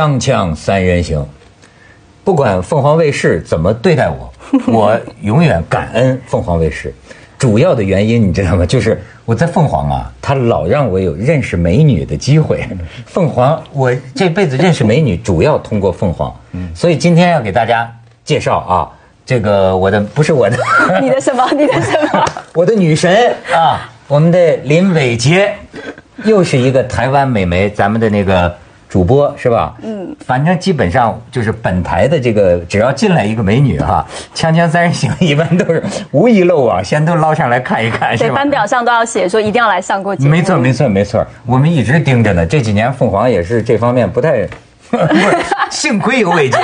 锵锵三人行，不管凤凰卫视怎么对待我，我永远感恩凤凰卫视。主要的原因你知道吗？就是我在凤凰啊，他老让我有认识美女的机会。凤凰，我这辈子认识美女 主要通过凤凰。所以今天要给大家介绍啊，这个我的不是我的，你的什么？你的什么？我的女神啊，我们的林伟杰，又是一个台湾美眉，咱们的那个主播是吧？嗯，反正基本上就是本台的这个，只要进来一个美女哈，锵锵三人行一般都是无一漏网，先都捞上来看一看，是对，吧？班表上都要写说一定要来上过节目。没错，没错，没错，我们一直盯着呢。这几年凤凰也是这方面不太，不是，幸亏有伟杰。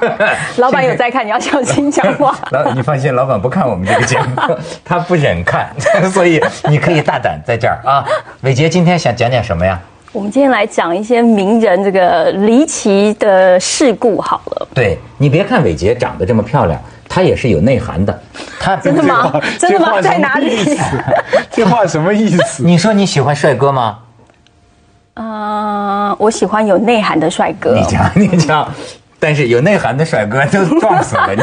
老板有在看，你要小心讲话。老，你放心，老板不看我们这个节目，他不忍看，所以你可以大胆在这儿啊。伟杰今天想讲点什么呀？我们今天来讲一些名人这个离奇的事故好了。对你别看伟杰长得这么漂亮，她也是有内涵的。她 真的吗？真的吗？在哪里？这话什么意思？你说你喜欢帅哥吗？嗯，我喜欢有内涵的帅哥。你讲，你讲。但是有内涵的帅哥都撞死了你。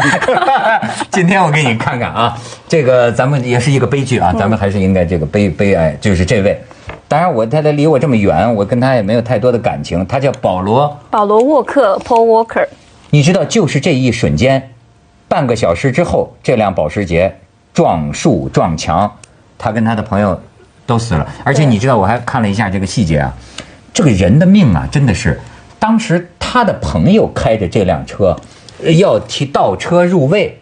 今天我给你看看啊，这个咱们也是一个悲剧啊，咱们还是应该这个悲悲哀，就是这位。当然我他他离我这么远，我跟他也没有太多的感情。他叫保罗，保罗沃克 （Paul Walker）。你知道，就是这一瞬间，半个小时之后，这辆保时捷撞树撞墙，他跟他的朋友都死了。而且你知道，我还看了一下这个细节啊，这个人的命啊，真的是，当时他的朋友开着这辆车，呃要提倒车入位，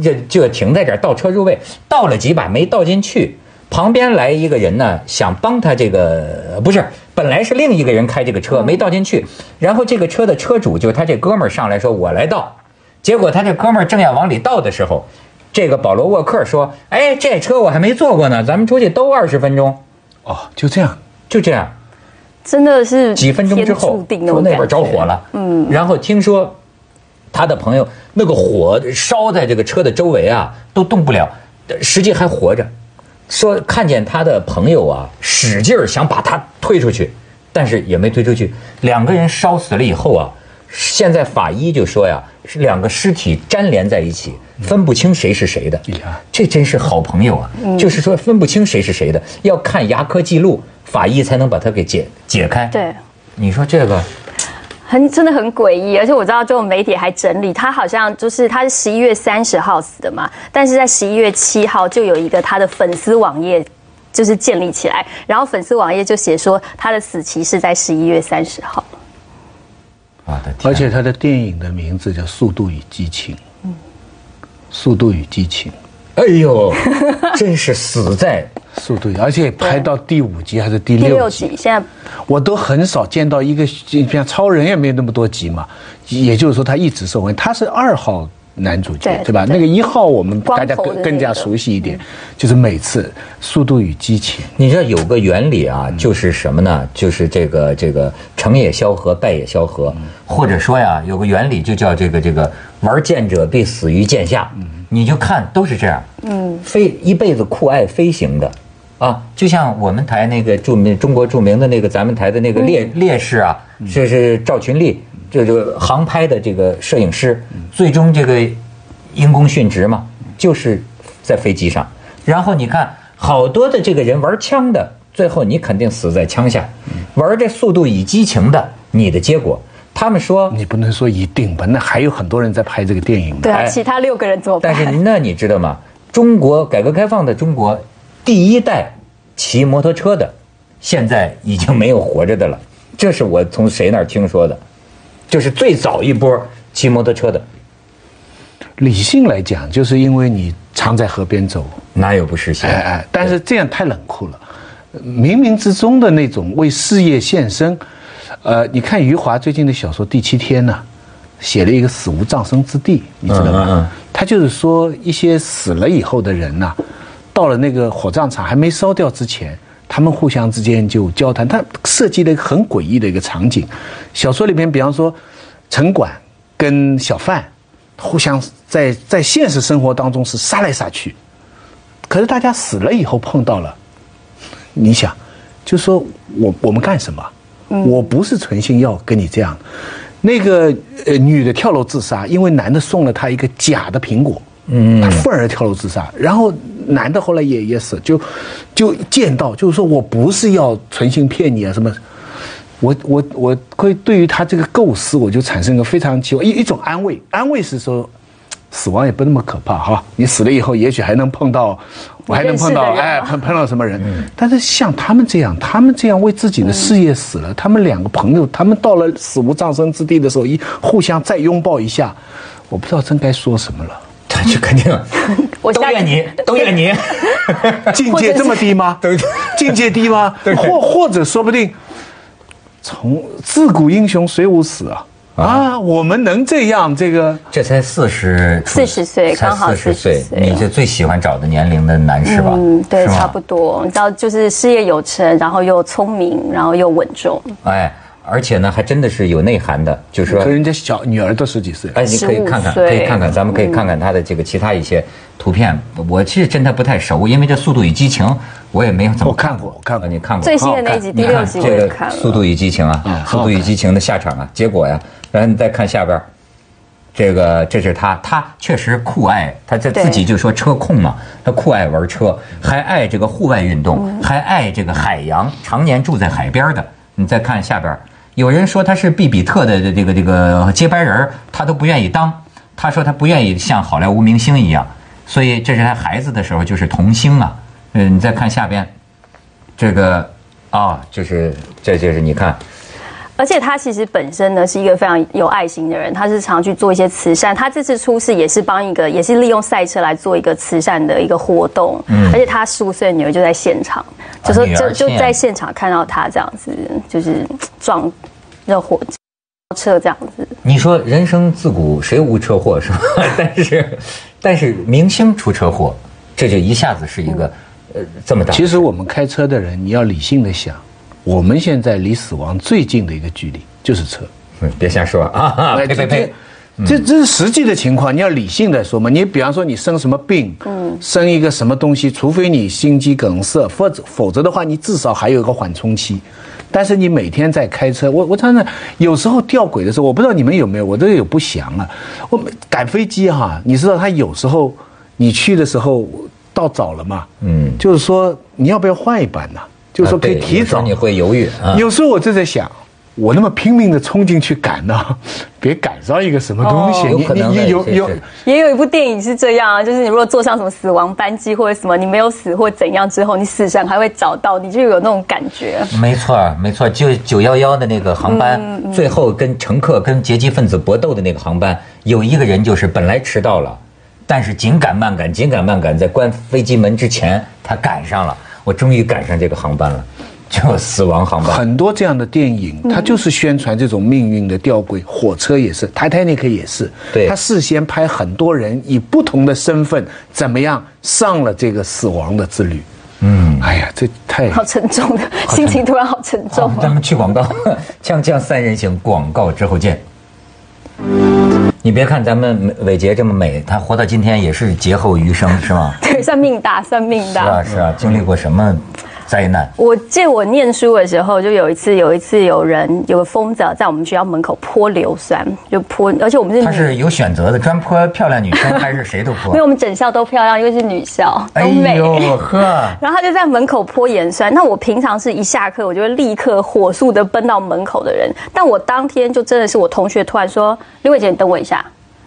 就就停在这儿倒车入位，倒了几把没倒进去。旁边来一个人呢，想帮他这个不是，本来是另一个人开这个车没倒进去，然后这个车的车主就是他这哥们儿上来说我来倒，结果他这哥们儿正要往里倒的时候，这个保罗沃克说，哎，这车我还没坐过呢，咱们出去兜二十分钟，哦，就这样，就这样。真的是几分钟之后说那边。着火了，嗯，然后听说他的朋友那个火烧在这个车的周围啊，都动不了，实际还活着。说看见他的朋友啊，使劲儿想把他推出去，但是也没推出去。两个人烧死了以后啊，现在法医就说呀，是两个尸体粘连在一起，分不清谁是谁的。哎呀这真是好朋友啊！就是说分不清谁是谁的，要看牙科记录，法医才能把它给解解开。对，你说这个，很真的很诡异，而且我知道，这种媒体还整理，他好像就是他是十一月三十号死的嘛，但是在十一月七号就有一个他的粉丝网页。就是建立起来，然后粉丝网页就写说他的死期是在十一月三十号。我的天！而且他的电影的名字叫《速度与激情》。嗯，《速度与激情》，哎呦，真是死在速度，而且拍到第五集还是第第六集，六集，现在。我都很少见到一个像超人也没有那么多集嘛，也就是说他一直受欢迎，他是二号男主角对对吧？对。那个一号我们大家更更加熟悉一点，就是每次《速度与激情》。你知道有个原理啊，就是什么呢？就是这个这个成也萧何，败也萧何，或者说呀，有个原理就叫这个这个玩剑者必死于剑下。你就看都是这样，嗯，飞一辈子酷爱飞行的，啊，就像我们台那个著名中国著名的那个咱们台的那个烈烈士啊，这是赵群力，这就航拍的这个摄影师，最终这个因公殉职嘛，就是在飞机上。然后你看，好多的这个人玩枪的，最后你肯定死在枪下；玩这速度与激情的，你的结果，他们说，你不能说一定吧？那还有很多人在拍这个电影呢。对啊，哎其他六个人怎么办？但是那你知道吗？中国改革开放的中国，第一代骑摩托车的，现在已经没有活着的了。这是我从谁那儿听说的，就是最早一波骑摩托车的，理性来讲，就是因为你常在河边走，哪有不湿鞋？哎哎，但是这样太冷酷了。冥冥之中的那种为事业献身，呃，你看余华最近的小说《第七天》呢，写了一个死无葬身之地，你知道吗？嗯嗯嗯他就是说一些死了以后的人呐、到了那个火葬场还没烧掉之前，他们互相之间就交谈。他设计了一个很诡异的一个场景。小说里面，比方说城管跟小贩互相在在现实生活当中是杀来杀去，可是大家死了以后碰到了，你想，就说我我们干什么？我不是存心要跟你这样。那个呃女的跳楼自杀，因为男的送了她一个假的苹果，嗯，她愤而跳楼自杀。然后男的后来也也死，就就见到就是说我不是要存心骗你啊什么。我我我会对于他这个构思，我就产生一个非常奇怪一一种安慰，安慰是说，死亡也不那么可怕哈，你死了以后，也许还能碰到，我还能碰到，哎，碰碰到什么人？但是像他们这样，他们这样为自己的事业死了，他们两个朋友，他们到了死无葬身之地的时候，一互相再拥抱一下，我不知道真该说什么了。他就肯定，我都怨你，都怨你，境界这么低吗？境界低吗？或或者说不定。从自古英雄谁无死啊！啊，我们能这样，这个这才四十四十岁，刚好四十岁，你是最喜欢找的年龄的男士吧？嗯，对，差不多。你知道，就是事业有成，然后又聪明，然后又稳重。哎，而且呢，还真的是有内涵的，就是说，人家小女儿都十几岁，哎，你可以看看，可以看看，咱们可以看看他的这个其他一些图片。我其实真的不太熟，因为这《速度与激情》。我也没有怎么看过，我看过，你看过最新的那一集第六集，这个《速度与激情》啊，《速度与激情》的下场啊，结果呀，然后你再看下边，这个这是他，他确实酷爱，他这自己就说车控嘛，他酷爱玩车，还爱这个户外运动，还爱这个海洋，常年住在海边的。你再看下边，有人说他是毕比特的这个这个接班人，他都不愿意当，他说他不愿意像好莱坞明星一样，所以这是他孩子的时候就是童星啊。嗯，你再看下边，这个啊，就是这就是你看，而且他其实本身呢是一个非常有爱心的人，他是常去做一些慈善。他这次出事也是帮一个，也是利用赛车来做一个慈善的一个活动。嗯，而且他十五岁的女儿就在现场，就说就就在现场看到他这样子，就是撞热火车这样子。你说人生自古谁无车祸是吧？但是但是明星出车祸，这就一下子是一个。呃，这么大。其实我们开车的人，你要理性的想，我们现在离死亡最近的一个距离就是车。嗯，别瞎说啊！呸呸呸！这这是实际的情况，你要理性的说嘛。你比方说你生什么病，嗯，生一个什么东西，除非你心肌梗塞，否则否则的话，你至少还有一个缓冲期。但是你每天在开车，我我常常有时候吊轨的时候，我不知道你们有没有，我都有不祥啊。我赶飞机哈，你知道他有时候你去的时候。到早了嘛？嗯，就是说你要不要换一班呢？就是说可以提早。你会犹豫。有时候我就在想，我那么拼命的冲进去赶呢，别赶上一个什么东西。有可能有有也有一部电影是这样啊，就是你如果坐上什么死亡班机或者什么，你没有死或怎样之后，你死神还会找到你，就有那种感觉。没错，没错，就九幺幺的那个航班，最后跟乘客跟劫机分子搏斗的那个航班，有一个人就是本来迟到了。但是紧赶慢赶，紧赶慢赶，在关飞机门之前，他赶上了。我终于赶上这个航班了，就死亡航班。很多这样的电影，它就是宣传这种命运的吊诡。火车也是，泰坦尼克也是。对，他事先拍很多人以不同的身份怎么样上了这个死亡的之旅。嗯，哎呀，这太好沉重的心情，突然好沉重。咱们去广告，锵锵三人行，广告之后见。你别看咱们伟杰这么美，他活到今天也是劫后余生，是吗？对，算命大，算命大。是啊，是啊，经历过什么灾难？我记得我念书的时候，就有一次，有一次有人有个疯子在我们学校门口泼硫酸，就泼，而且我们是他是有选择的，专泼漂亮女生 还是谁都泼？因为我们整校都漂亮，因为是女校，都美。呵。然后他就在门口泼盐酸。那我平常是一下课，我就会立刻火速的奔到门口的人，但我当天就真的是我同学突然说：“刘伟杰，你等我一下。”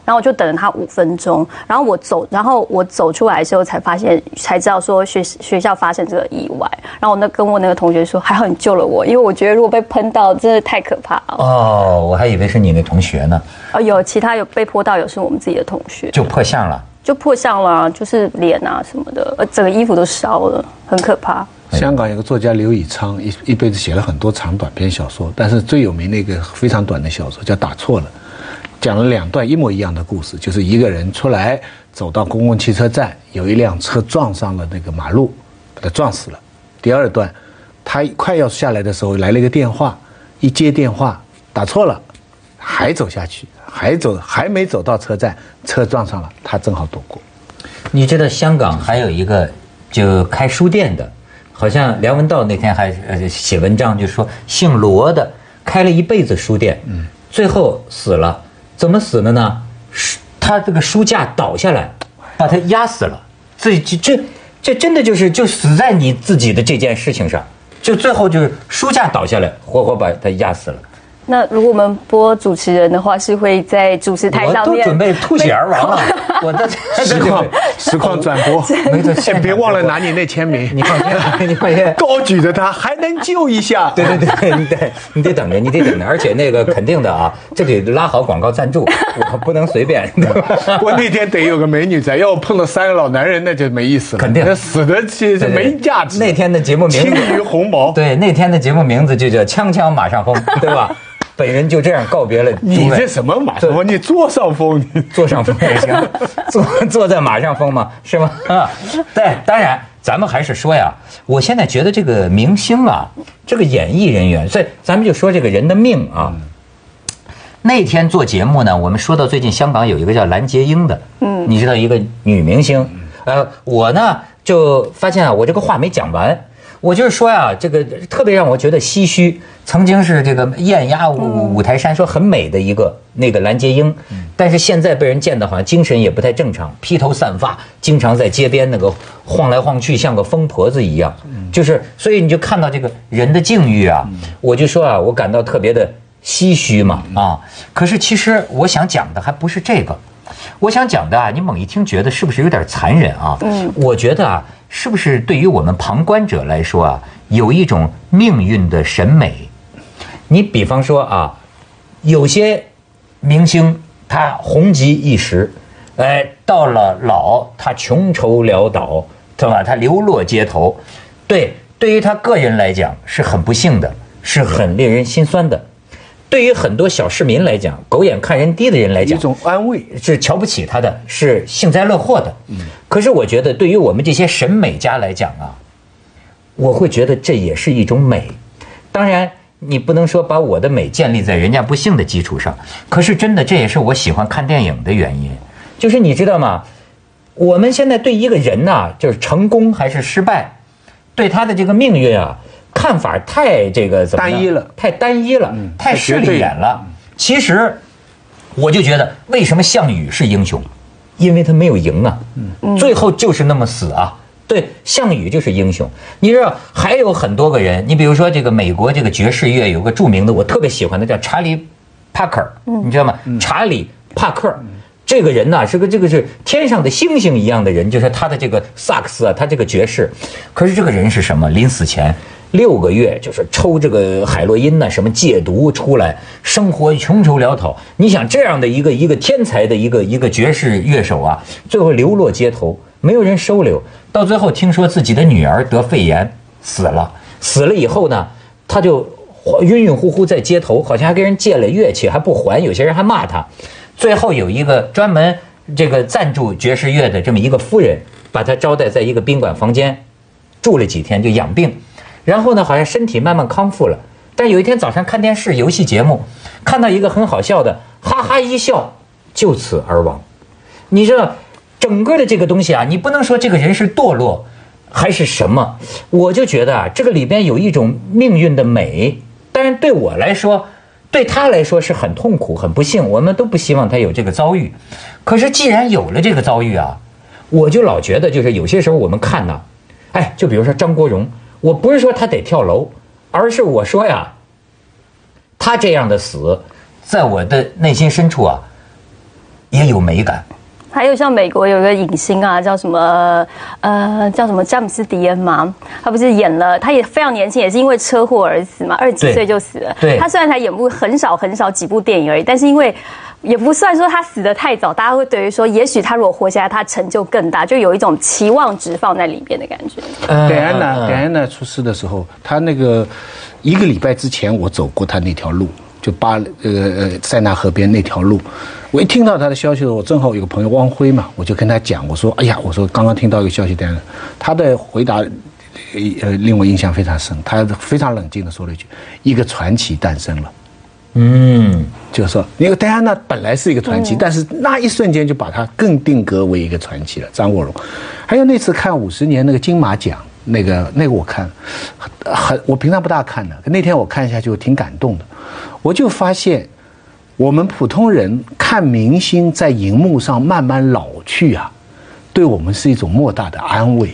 然后我就等了他五分钟，然后我走，然后我走出来的时候才发现，才知道说学学校发生这个意外。然后我那跟我那个同学说，还好你救了我，因为我觉得如果被喷到，真的太可怕了。哦，我还以为是你那同学呢。哦，有其他有被泼到，有是我们自己的同学。就破相了。就破相了，就是脸啊什么的，呃，整个衣服都烧了，很可怕。香港有个作家刘以昌，一一辈子写了很多长短篇小说，但是最有名的一个非常短的小说叫《打错了》。讲了两段一模一样的故事，就是一个人出来走到公共汽车站，有一辆车撞上了那个马路，把他撞死了。第二段，他快要下来的时候来了一个电话，一接电话打错了，还走下去，还走还没走到车站，车撞上了，他正好躲过。你知道香港还有一个就开书店的，好像梁文道那天还呃写文章，就说姓罗的开了一辈子书店，嗯，最后死了，怎么死的呢？书他这个书架倒下来，把他压死了。这这这这真的就是就死在你自己的这件事情上，就最后就是书架倒下来，活活把他压死了。那如果我们播主持人的话，是会在主持台上面我都准备吐血而亡了，我的实 况 实况转播，没错，先别忘了拿你那签名，你放心，你放心。高举着它，还能救一下。对对对，你得你得等着，你得等着，而且那个肯定的啊，这得拉好广告赞助，我不能随便，我那天得有个美女在，要我碰到三个老男人，那就没意思了。肯定那死的其实没价值。那天的节目名字青于鸿毛。对，那天的节目名字就叫《锵锵马上风》，对吧？本人就这样告别了。你这什么马上风？你坐上风，你坐上风也行，坐坐在马上风嘛，是吗？啊，对，当然，咱们还是说呀，我现在觉得这个明星啊，这个演艺人员，所以咱们就说这个人的命啊。那天做节目呢，我们说到最近香港有一个叫蓝洁瑛的，嗯，你知道一个女明星，呃，我呢就发现啊，我这个话没讲完。我就是说呀，这个特别让我觉得唏嘘。曾经是这个艳压五五台山，说很美的一个那个蓝洁瑛，但是现在被人见的好像精神也不太正常，披头散发，经常在街边那个晃来晃去，像个疯婆子一样。就是，所以你就看到这个人的境遇啊，我就说啊，我感到特别的唏嘘嘛啊。可是其实我想讲的还不是这个，我想讲的啊，你猛一听觉得是不是有点残忍啊？嗯，我觉得啊。是不是对于我们旁观者来说啊，有一种命运的审美？你比方说啊，有些明星他红极一时，哎，到了老他穷愁潦倒，对吧？他流落街头，对，对于他个人来讲是很不幸的，是很令人心酸的。对于很多小市民来讲，狗眼看人低的人来讲，一种安慰是瞧不起他的，是幸灾乐祸的。嗯，可是我觉得，对于我们这些审美家来讲啊，我会觉得这也是一种美。当然，你不能说把我的美建立在人家不幸的基础上。可是真的，这也是我喜欢看电影的原因。就是你知道吗？我们现在对一个人呐，就是成功还是失败，对他的这个命运啊。看法太这个怎么单一了，太单一了，太势利眼了。其实，我就觉得为什么项羽是英雄，因为他没有赢啊，最后就是那么死啊。对，项羽就是英雄。你知道还有很多个人，你比如说这个美国这个爵士乐有个著名的，我特别喜欢的叫查理帕克，你知道吗？查理帕克这个人呢是个这个是天上的星星一样的人，就是他的这个萨克斯啊，他这个爵士。可是这个人是什么？临死前。六个月就是抽这个海洛因呢，什么戒毒出来，生活穷愁潦倒。你想这样的一个一个天才的一个一个爵士乐手啊，最后流落街头，没有人收留。到最后听说自己的女儿得肺炎死了，死了以后呢，他就晕晕乎乎在街头，好像还跟人借了乐器还不还，有些人还骂他。最后有一个专门这个赞助爵士乐的这么一个夫人，把他招待在一个宾馆房间，住了几天就养病。然后呢，好像身体慢慢康复了。但有一天早上看电视游戏节目，看到一个很好笑的，哈哈一笑，就此而亡。你知道，整个的这个东西啊，你不能说这个人是堕落，还是什么？我就觉得啊，这个里边有一种命运的美。但是对我来说，对他来说是很痛苦、很不幸。我们都不希望他有这个遭遇。可是既然有了这个遭遇啊，我就老觉得，就是有些时候我们看呢，哎，就比如说张国荣。我不是说他得跳楼，而是我说呀，他这样的死，在我的内心深处啊，也有美感。还有像美国有一个影星啊，叫什么呃，叫什么詹姆斯迪恩嘛，他不是演了，他也非常年轻，也是因为车祸而死嘛，二十几岁就死了。对，他虽然才演部很少很少几部电影而已，但是因为。也不算说他死的太早，大家会对于说，也许他如果活下来，他成就更大，就有一种期望值放在里边的感觉。戴安娜，戴安娜出事的时候，他那个一个礼拜之前，我走过他那条路，就巴呃呃塞纳河边那条路。我一听到他的消息的时候，我正好有个朋友汪辉嘛，我就跟他讲，我说：“哎呀，我说刚刚听到一个消息，戴安娜。”他的回答呃令我印象非常深，他非常冷静的说了一句：“一个传奇诞生了。”嗯，就是说，因为戴安娜本来是一个传奇，但是那一瞬间就把她更定格为一个传奇了。张国荣，还有那次看五十年那个金马奖，那个那个我看，很我平常不大看的，那天我看一下就挺感动的，我就发现我们普通人看明星在荧幕上慢慢老去啊，对我们是一种莫大的安慰，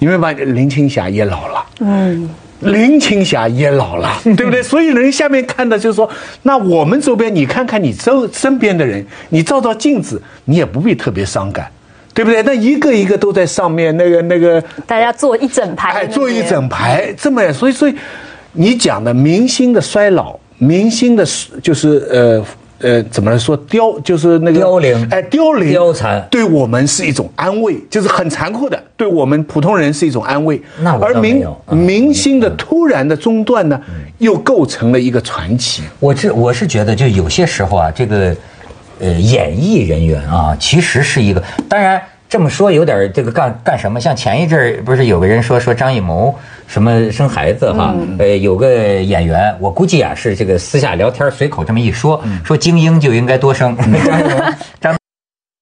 因为吧，林青霞也老了，嗯。林青霞也老了，对不对？所以人下面看的就是说，那我们周边，你看看你周身边的人，你照照镜子，你也不必特别伤感，对不对？那一个一个都在上面，那个那个，大家坐一整排，哎，坐一整排，这么，所以所以，你讲的明星的衰老，明星的，就是呃。呃，怎么说凋就是那个凋零，哎，凋零、凋残，对我们是一种安慰，就是很残酷的，对我们普通人是一种安慰。那我而明明星的突然的中断呢，又构成了一个传奇。我这我是觉得，就有些时候啊，这个呃，演艺人员啊，其实是一个，当然。这么说有点这个干干什么？像前一阵儿不是有个人说说张艺谋什么生孩子哈？呃，有个演员，我估计啊是这个私下聊天随口这么一说，说精英就应该多生，张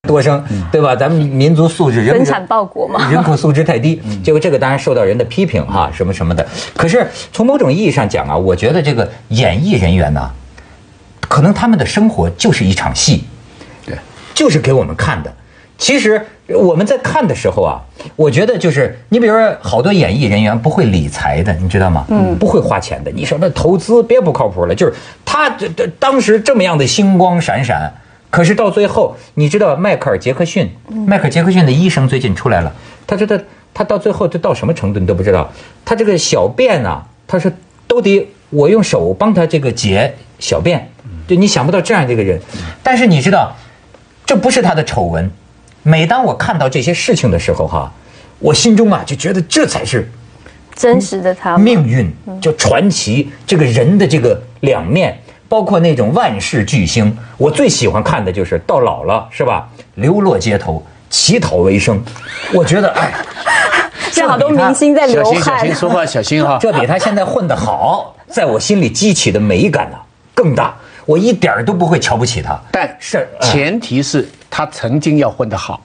多生对吧？咱们民族素质人产报国嘛，人口素质太低，结果这个当然受到人的批评哈，什么什么的。可是从某种意义上讲啊，我觉得这个演艺人员呢，可能他们的生活就是一场戏，对，就是给我们看的。其实我们在看的时候啊，我觉得就是你比如说，好多演艺人员不会理财的，你知道吗？嗯，不会花钱的。你说那投资别不靠谱了，就是他这这当时这么样的星光闪闪，可是到最后，你知道迈克尔·杰克逊，迈克尔·杰克逊的医生最近出来了，他说他他到最后就到什么程度你都不知道，他这个小便啊，他说都得我用手帮他这个解小便，就你想不到这样的一个人，但是你知道，这不是他的丑闻。每当我看到这些事情的时候，哈，我心中啊就觉得这才是真实的他命运，就传奇这个人的这个两面，包括那种万事巨星。我最喜欢看的就是到老了是吧，流落街头乞讨为生。我觉得哎，这好多明星在流汗。小心小心说话，小心哈。这比他现在混得好，在我心里激起的美感呢更大。我一点儿都不会瞧不起他，但是前提是。他曾经要混得好，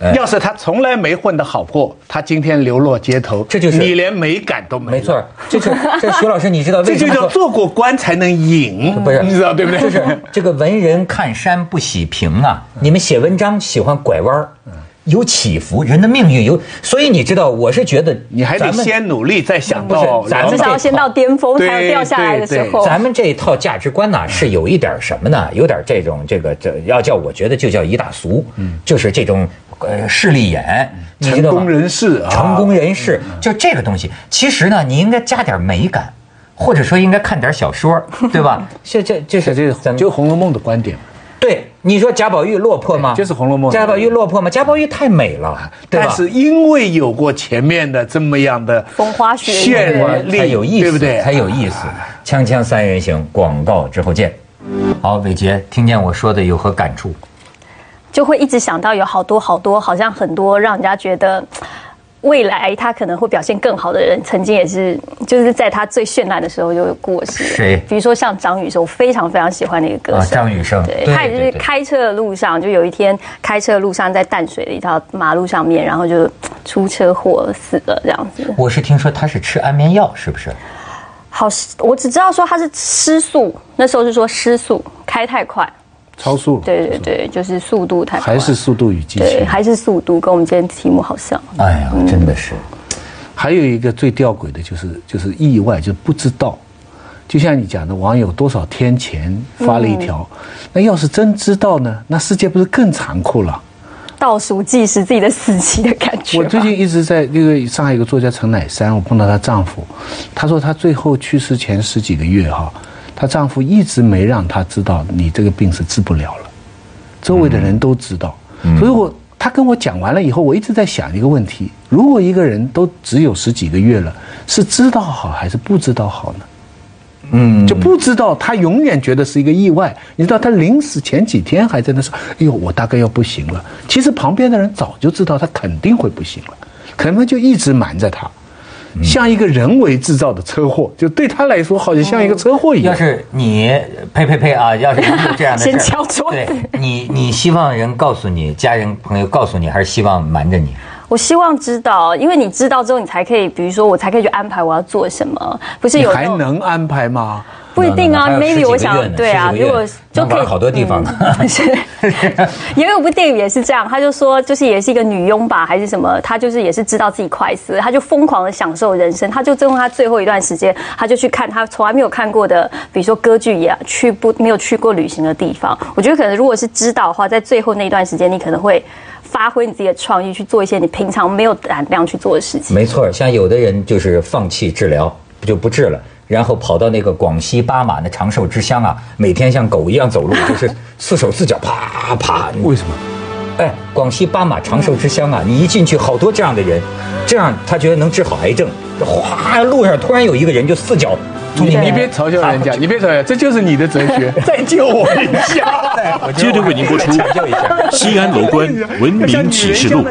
对。要是他从来没混得好过，他今天流落街头，这就是你连美感都没。没错，这就这徐老师，你知道为什么？这就叫做过官才能隐，不是？你知道对不对？就是这个文人看山不喜平啊！你们写文章喜欢拐弯儿。有起伏，人的命运有，所以你知道，我是觉得你还得先努力，再想到咱们至少要先到巅峰，才要掉下来的时候。咱们这一套价值观呢，是有一点什么呢？有点这种这个这要叫我觉得就叫一大俗，就是这种呃势利眼，成功人士啊，成功人士，就这个东西。其实呢，你应该加点美感，或者说应该看点小说，对吧？这这这是这就《红楼梦》的观点。对，你说贾宝玉落魄吗？就是《红楼梦》。贾宝玉落魄吗？贾宝玉太美了，但是因为有过前面的这么样的风花雪月，才有意思，对不对？才有意思。锵锵三人行，广告之后见。好，伟杰，听见我说的有何感触？就会一直想到有好多好多，好像很多让人家觉得。未来他可能会表现更好的人，曾经也是，就是在他最绚烂的时候就有过世。谁？比如说像张雨生，我非常非常喜欢那个歌手张雨生。对，他也是开车的路上，就有一天开车的路上在淡水的一条马路上面，然后就出车祸死了这样子。我是听说他是吃安眠药，是不是？好，我只知道说他是失速，那时候是说失速开太快。超速，对对对，就是速度太快还是速度与激情，对，还是速度，跟我们今天题目好像。哎呀，真的是。还有一个最吊诡的就是就是意外，就不知道。就像你讲的，网友多少天前发了一条，那要是真知道呢？那世界不是更残酷了？倒数计时自己的死期的感觉。我最近一直在那个上海有个作家陈乃山，我碰到她丈夫，她说她最后去世前十几个月哈。她丈夫一直没让她知道你这个病是治不了了，周围的人都知道，所以我她跟我讲完了以后，我一直在想一个问题：如果一个人都只有十几个月了，是知道好还是不知道好呢？嗯，就不知道，他永远觉得是一个意外。你知道，他临死前几天还在那说：“哎呦，我大概要不行了。”其实旁边的人早就知道他肯定会不行了，可能就一直瞒着他。像一个人为制造的车祸，就对他来说好像像一个车祸一样。要是你呸呸呸啊！要是有这样的 先敲桌子。对，你你希望人告诉你，家人朋友告诉你，还是希望瞒着你？我希望知道，因为你知道之后，你才可以，比如说我才可以去安排我要做什么，不是有还能安排吗？不一定啊，maybe 我想对啊，如果就可以玩好多地方呢嗯 是，也有部电影也是这样，他就说就是也是一个女佣吧，还是什么，她就是也是知道自己快死了，她就疯狂的享受人生，她就用她最后一段时间，她就去看她从来没有看过的，比如说歌剧也去不没有去过旅行的地方。我觉得可能如果是知道的话，在最后那段时间，你可能会发挥你自己的创意，去做一些你平常没有胆量去做的事情。没错，像有的人就是放弃治疗，就不治了。然后跑到那个广西巴马那长寿之乡啊，每天像狗一样走路，就是四手四脚啪啪。为什么？哎，广西巴马长寿之乡啊，你一进去好多这样的人，这样他觉得能治好癌症。哗，路上突然有一个人就四脚，你你别嘲笑人家，你别嘲笑，这就是你的哲学。再救我一下，接着为您播出抢救一下。《西安楼观文明启示录》。